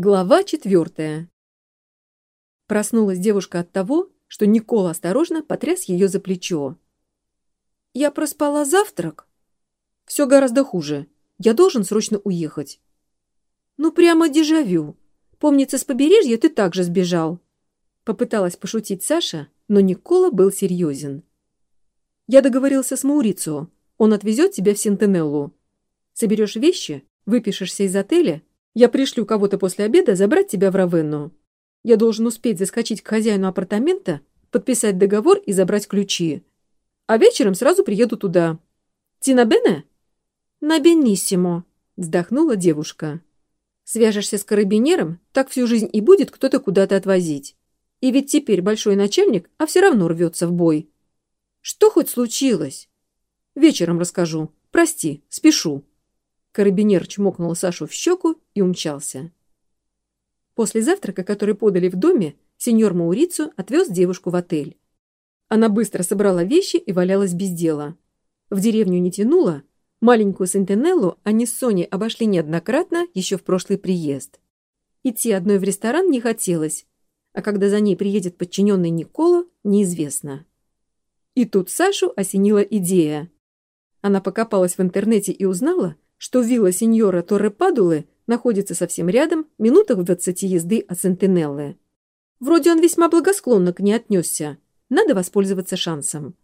Глава четвертая. Проснулась девушка от того, что Никола осторожно потряс ее за плечо. «Я проспала завтрак?» «Все гораздо хуже. Я должен срочно уехать». «Ну, прямо дежавю. Помнится, с побережья ты также сбежал». Попыталась пошутить Саша, но Никола был серьезен. «Я договорился с Маурицио. Он отвезет тебя в Сентенеллу. Соберешь вещи, выпишешься из отеля я пришлю кого-то после обеда забрать тебя в Равенну. Я должен успеть заскочить к хозяину апартамента, подписать договор и забрать ключи. А вечером сразу приеду туда. Тина Бене? На Бениссимо, вздохнула девушка. Свяжешься с карабинером, так всю жизнь и будет кто-то куда-то отвозить. И ведь теперь большой начальник, а все равно рвется в бой. Что хоть случилось? Вечером расскажу. Прости, спешу. Карабинер чмокнул Сашу в щеку и умчался. После завтрака, который подали в доме, сеньор Маурицу отвез девушку в отель. Она быстро собрала вещи и валялась без дела. В деревню не тянула, маленькую Сентенеллу они с Соней обошли неоднократно еще в прошлый приезд. Идти одной в ресторан не хотелось, а когда за ней приедет подчиненный Никола, неизвестно. И тут Сашу осенила идея. Она покопалась в интернете и узнала, что вилла сеньора Торре-Падулы находится совсем рядом, минутах в двадцати езды от Сентинеллы. Вроде он весьма благосклонно к ней отнесся. Надо воспользоваться шансом.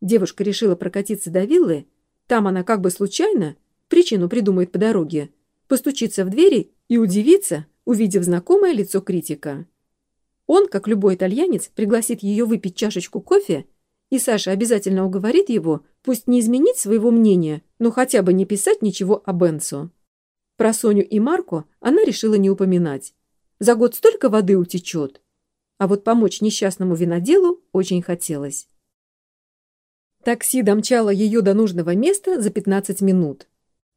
Девушка решила прокатиться до виллы. Там она как бы случайно, причину придумает по дороге, постучится в двери и удивится, увидев знакомое лицо критика. Он, как любой итальянец, пригласит ее выпить чашечку кофе и Саша обязательно уговорит его, пусть не изменить своего мнения, но хотя бы не писать ничего о Бенцо. Про Соню и Марко она решила не упоминать. За год столько воды утечет. А вот помочь несчастному виноделу очень хотелось. Такси домчало ее до нужного места за 15 минут.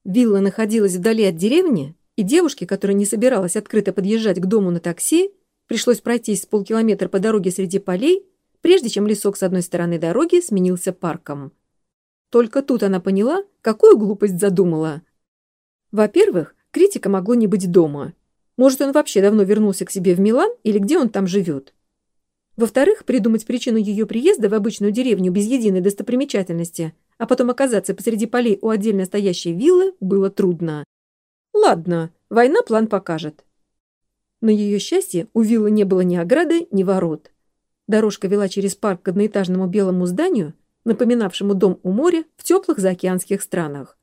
Вилла находилась вдали от деревни, и девушке, которая не собиралась открыто подъезжать к дому на такси, пришлось пройтись с полкилометра по дороге среди полей, прежде чем лесок с одной стороны дороги сменился парком. Только тут она поняла, какую глупость задумала. Во-первых, критика могло не быть дома. Может, он вообще давно вернулся к себе в Милан или где он там живет. Во-вторых, придумать причину ее приезда в обычную деревню без единой достопримечательности, а потом оказаться посреди полей у отдельно стоящей виллы, было трудно. Ладно, война план покажет. На ее счастье у виллы не было ни ограды, ни ворот. Дорожка вела через парк к одноэтажному белому зданию, напоминавшему дом у моря в теплых заокеанских странах.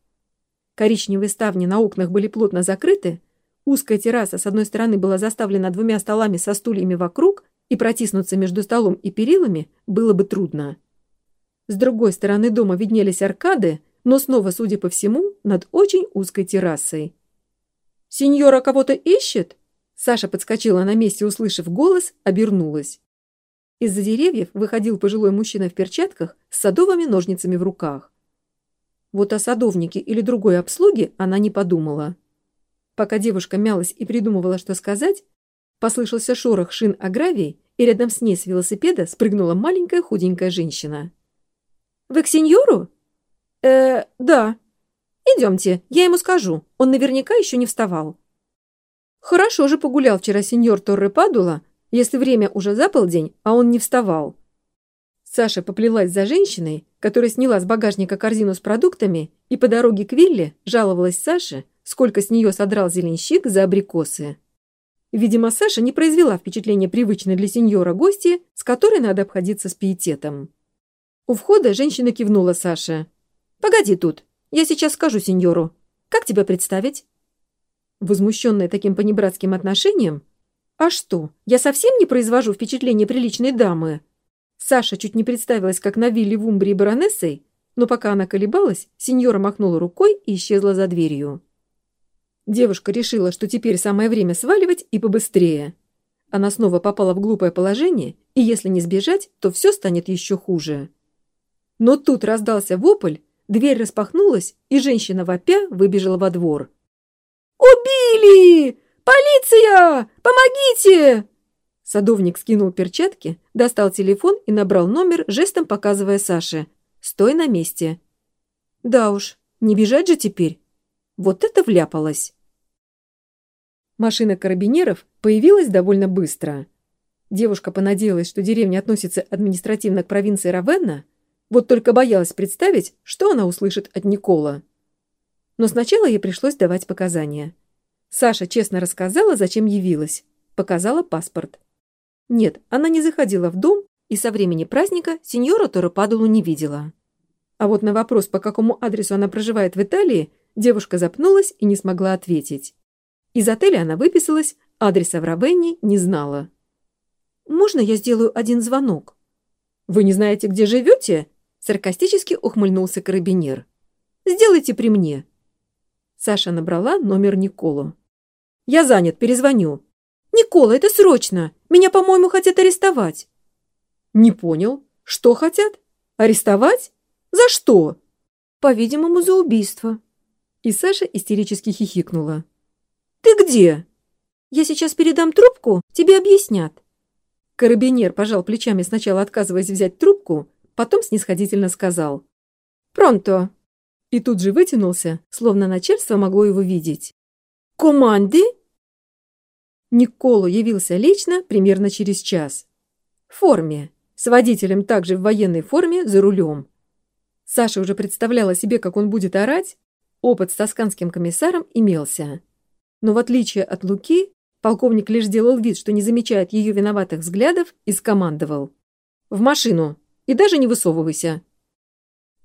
Коричневые ставни на окнах были плотно закрыты, узкая терраса с одной стороны была заставлена двумя столами со стульями вокруг, и протиснуться между столом и перилами было бы трудно. С другой стороны дома виднелись аркады, но снова, судя по всему, над очень узкой террасой. «Сеньора кого-то ищет?» Саша подскочила на месте, услышав голос, обернулась. Из-за деревьев выходил пожилой мужчина в перчатках с садовыми ножницами в руках. Вот о садовнике или другой обслуге она не подумала. Пока девушка мялась и придумывала, что сказать, послышался шорох шин о гравии, и рядом с ней с велосипеда спрыгнула маленькая худенькая женщина. «Вы к сеньору?» «Э, да. Идемте, я ему скажу. Он наверняка еще не вставал». «Хорошо же погулял вчера сеньор Торре Падула, если время уже за полдень, а он не вставал. Саша поплелась за женщиной, которая сняла с багажника корзину с продуктами и по дороге к вилле жаловалась Саше, сколько с нее содрал зеленщик за абрикосы. Видимо, Саша не произвела впечатления привычной для сеньора гости, с которой надо обходиться с пиететом. У входа женщина кивнула Саше. «Погоди тут, я сейчас скажу сеньору. Как тебя представить?» Возмущенная таким понебратским отношением, «А что, я совсем не произвожу впечатление приличной дамы?» Саша чуть не представилась, как на вилле в Умбрии баронессой, но пока она колебалась, сеньора махнула рукой и исчезла за дверью. Девушка решила, что теперь самое время сваливать и побыстрее. Она снова попала в глупое положение, и если не сбежать, то все станет еще хуже. Но тут раздался вопль, дверь распахнулась, и женщина вопя выбежала во двор. «Убили! «Полиция! Помогите!» Садовник скинул перчатки, достал телефон и набрал номер, жестом показывая Саше. «Стой на месте». «Да уж, не бежать же теперь. Вот это вляпалось!» Машина карабинеров появилась довольно быстро. Девушка понадеялась, что деревня относится административно к провинции Равенна, вот только боялась представить, что она услышит от Никола. Но сначала ей пришлось давать показания. Саша честно рассказала, зачем явилась. Показала паспорт. Нет, она не заходила в дом и со времени праздника сеньора Торопадулу не видела. А вот на вопрос, по какому адресу она проживает в Италии, девушка запнулась и не смогла ответить. Из отеля она выписалась, адреса в Равенне не знала. «Можно я сделаю один звонок?» «Вы не знаете, где живете?» Саркастически ухмыльнулся карабинер. «Сделайте при мне». Саша набрала номер Николу. «Я занят, перезвоню». «Никола, это срочно! Меня, по-моему, хотят арестовать». «Не понял. Что хотят? Арестовать? За что?» «По-видимому, за убийство». И Саша истерически хихикнула. «Ты где?» «Я сейчас передам трубку, тебе объяснят». Карабинер пожал плечами, сначала отказываясь взять трубку, потом снисходительно сказал. «Пронто!» И тут же вытянулся, словно начальство могло его видеть. «Команды?» Николу явился лично примерно через час. В форме, с водителем также в военной форме за рулем. Саша уже представляла себе, как он будет орать. Опыт с тосканским комиссаром имелся. Но в отличие от Луки, полковник лишь делал вид, что не замечает ее виноватых взглядов и скомандовал. «В машину!» И даже не высовывайся».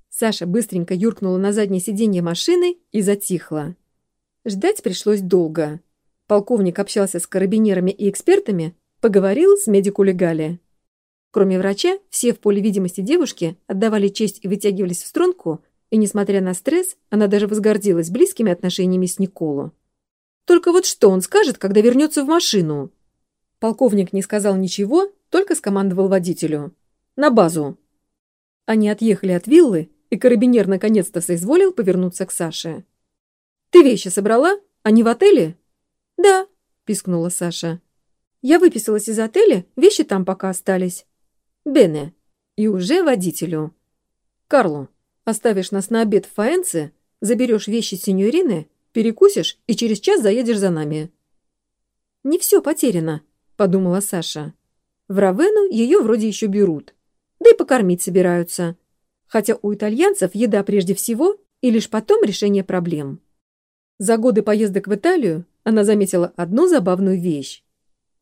Саша быстренько юркнула на заднее сиденье машины и затихла. Ждать пришлось долго. Полковник общался с карабинерами и экспертами, поговорил с медику-легали. Кроме врача, все в поле видимости девушки отдавали честь и вытягивались в струнку, и, несмотря на стресс, она даже возгордилась близкими отношениями с Николу. Только вот что он скажет, когда вернется в машину? Полковник не сказал ничего, только скомандовал водителю. На базу!» Они отъехали от виллы, и карабинер наконец-то соизволил повернуться к Саше. «Ты вещи собрала? Они в отеле?» «Да», — пискнула Саша. «Я выписалась из отеля, вещи там пока остались». «Бене». И уже водителю. «Карло, оставишь нас на обед в Фаэнце, заберешь вещи сеньорины, перекусишь и через час заедешь за нами». «Не все потеряно», — подумала Саша. «В Равену ее вроде еще берут да и покормить собираются. Хотя у итальянцев еда прежде всего и лишь потом решение проблем. За годы поездок в Италию она заметила одну забавную вещь.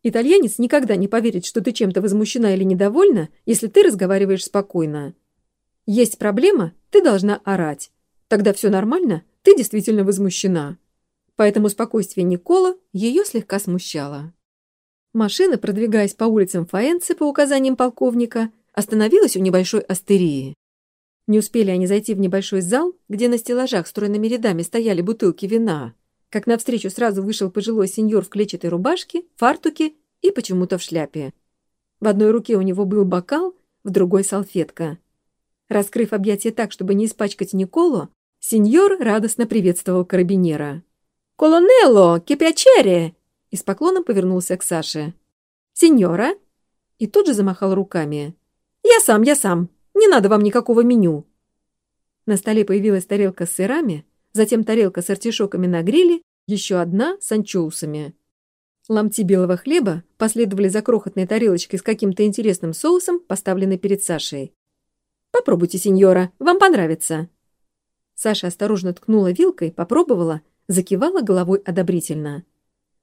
Итальянец никогда не поверит, что ты чем-то возмущена или недовольна, если ты разговариваешь спокойно. Есть проблема, ты должна орать. Тогда все нормально, ты действительно возмущена. Поэтому спокойствие Никола ее слегка смущало. Машина, продвигаясь по улицам Фаэнцы по указаниям полковника, остановилась у небольшой астерии. Не успели они зайти в небольшой зал, где на стеллажах стройными рядами стояли бутылки вина, как навстречу сразу вышел пожилой сеньор в клетчатой рубашке, фартуке и почему-то в шляпе. В одной руке у него был бокал, в другой — салфетка. Раскрыв объятия так, чтобы не испачкать Николу, сеньор радостно приветствовал карабинера. «Колонелло, кипячере!» и с поклоном повернулся к Саше. «Сеньора!» и тут же замахал руками. «Я сам, я сам. Не надо вам никакого меню». На столе появилась тарелка с сырами, затем тарелка с артишоками на гриле, еще одна с анчоусами. Ломти белого хлеба последовали за крохотной тарелочкой с каким-то интересным соусом, поставленной перед Сашей. «Попробуйте, сеньора, вам понравится». Саша осторожно ткнула вилкой, попробовала, закивала головой одобрительно.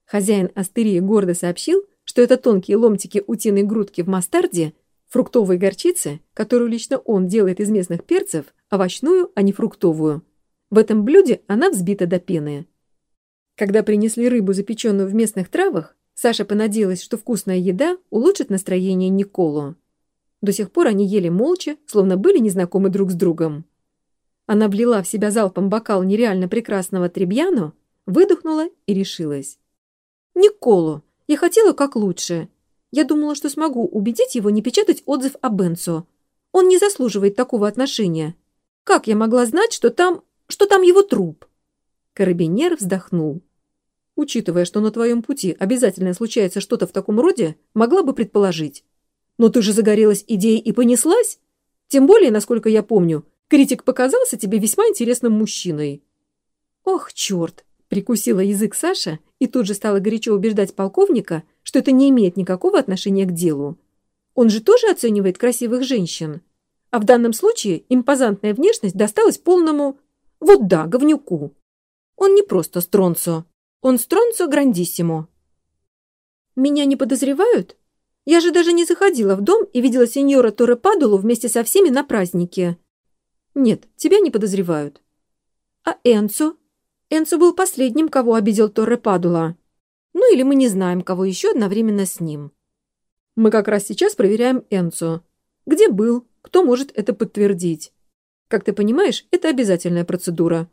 Хозяин астерии гордо сообщил, что это тонкие ломтики утиной грудки в мастарде фруктовой горчицы, которую лично он делает из местных перцев, овощную, а не фруктовую. В этом блюде она взбита до пены. Когда принесли рыбу, запеченную в местных травах, Саша понадеялась, что вкусная еда улучшит настроение Николу. До сих пор они ели молча, словно были незнакомы друг с другом. Она влила в себя залпом бокал нереально прекрасного требьяну, выдохнула и решилась. «Николу, я хотела как лучше. Я думала, что смогу убедить его не печатать отзыв о Бенцо. Он не заслуживает такого отношения. Как я могла знать, что там... что там его труп?» Карабинер вздохнул. «Учитывая, что на твоем пути обязательно случается что-то в таком роде, могла бы предположить. Но ты же загорелась идеей и понеслась? Тем более, насколько я помню, критик показался тебе весьма интересным мужчиной». «Ох, черт!» — Прикусила язык Саша и тут же стала горячо убеждать полковника, что это не имеет никакого отношения к делу. Он же тоже оценивает красивых женщин. А в данном случае импозантная внешность досталась полному... Вот да, говнюку. Он не просто стронцо. Он стронцо грандиссимо. Меня не подозревают? Я же даже не заходила в дом и видела сеньора Торе Падулу вместе со всеми на празднике. Нет, тебя не подозревают. А Энцо? Энцо был последним, кого обидел Торре Падула. Ну или мы не знаем, кого еще одновременно с ним. Мы как раз сейчас проверяем Энцо. Где был? Кто может это подтвердить? Как ты понимаешь, это обязательная процедура.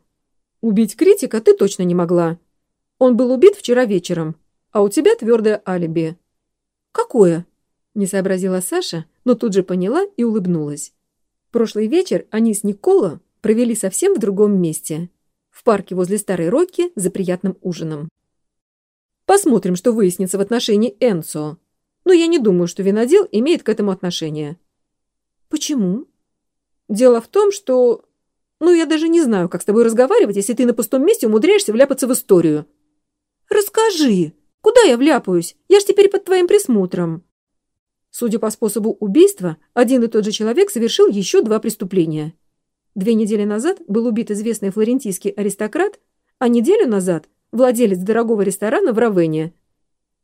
Убить критика ты точно не могла. Он был убит вчера вечером, а у тебя твердое алиби. Какое? Не сообразила Саша, но тут же поняла и улыбнулась. Прошлый вечер они с Никола провели совсем в другом месте в парке возле Старой Рокки за приятным ужином. Посмотрим, что выяснится в отношении Энцо. Но я не думаю, что винодел имеет к этому отношение. Почему? Дело в том, что... Ну, я даже не знаю, как с тобой разговаривать, если ты на пустом месте умудряешься вляпаться в историю. Расскажи, куда я вляпаюсь? Я ж теперь под твоим присмотром. Судя по способу убийства, один и тот же человек совершил еще два преступления. Две недели назад был убит известный флорентийский аристократ, а неделю назад – владелец дорогого ресторана в Равене.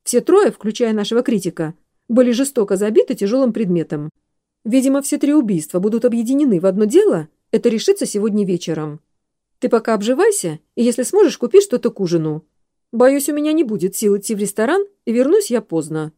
Все трое, включая нашего критика, были жестоко забиты тяжелым предметом. Видимо, все три убийства будут объединены в одно дело. Это решится сегодня вечером. Ты пока обживайся, и если сможешь, купи что-то к ужину. Боюсь, у меня не будет сил идти в ресторан, и вернусь я поздно.